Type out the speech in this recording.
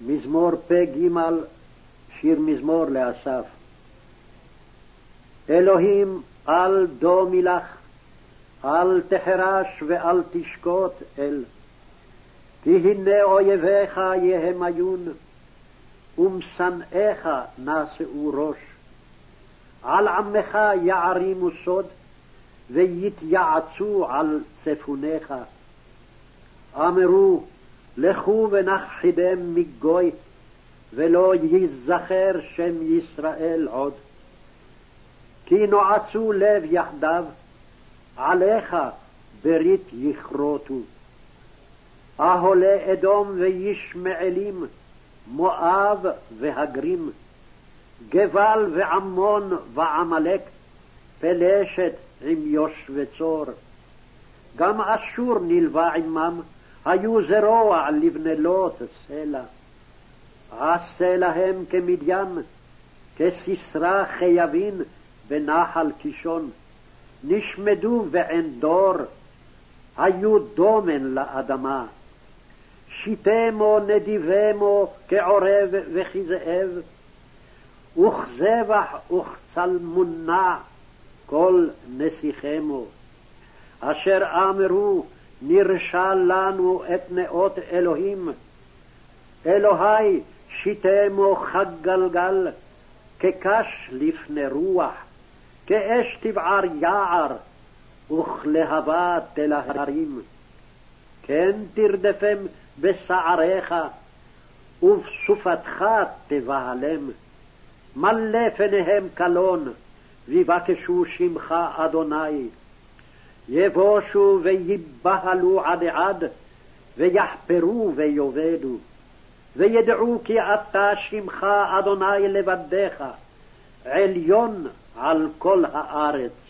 מזמור פג, שיר מזמור לאסף. אלוהים, אל דומי לך, אל תחרש ואל תשקוט אל. כי הנה אויביך יהמיון, ומשנאיך נשאו ראש. על עמך יערימו סוד, ויתייעצו על צפוניך. אמרו, לכו ונכחידם מגוי, ולא ייזכר שם ישראל עוד. כי נועצו לב יחדיו, עליך ברית יכרותו. אהולי אדום וישמעאלים, מואב והגרים, גבל ועמון ועמלק, פלשת עם יושבי צור. גם אשור נלווה עמם, היו זרוע לבני לוט סלע. עשה להם כמדיין, כסיסרא חייבין בנחל קישון. נשמדו בעין דור, היו דומן לאדמה. שיתמו נדיבמו כעורב וכזאב, וכזבח וכצלמונע כל נסיכמו. אשר אמרו נרשע לנו את נאות אלוהים. אלוהי שיתמו חג גלגל, כקש לפני רוח, כאש תבער יער, וכלהבה תלהרים. כן תרדפם בשעריך, ובסופתך תבהלם. מלא פניהם קלון, ויבקשו שמך אדוני. יבושו ויבהלו עד עד, ויחפרו ויאבדו. וידעו כי אתה שמך אדוני לבדך, עליון על כל הארץ.